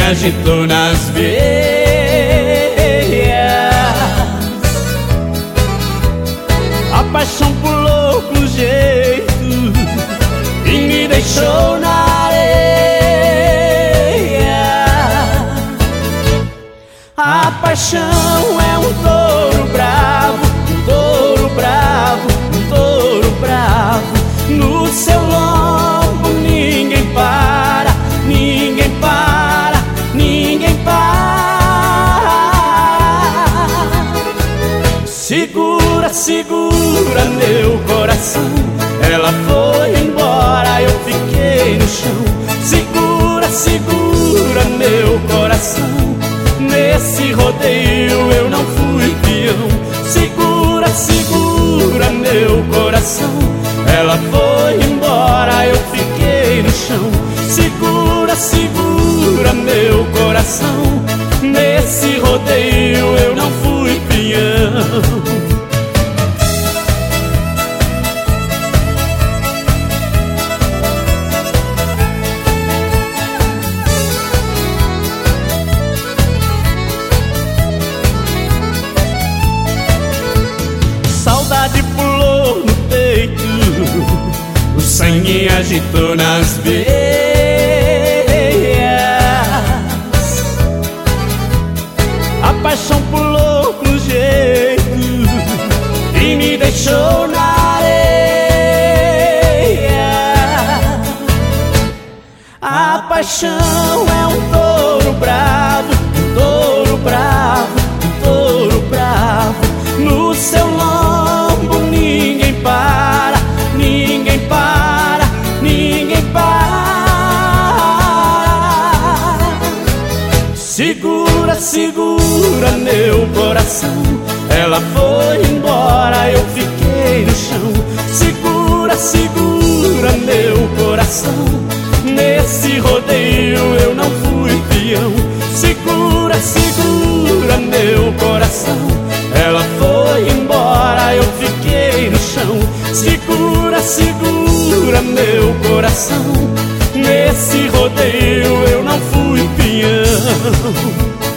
agitou nas veias. A paixão pulou com jeito E me deixou na areia. A paixão Segura, meu coração. Ela foi embora, eu fiquei no chão. Segura, segura meu coração. Nesse rodeio eu não fui peão. Segura, segura meu coração. Ela foi embora, eu fiquei no chão. Segura, segura meu coração. Nesse rodeio sangue agitou nas veias. A paixão pulou com jeito E me deixou na areia. A paixão é um touro bravo Segura, segura meu coração. Ela foi embora, eu fiquei no chão. Segura, segura meu coração. Nesse rodeio eu não fui peão. Segura, segura meu coração. Ela foi embora, eu fiquei no chão. Segura, segura meu coração. Nesse rodeio eu não fui peão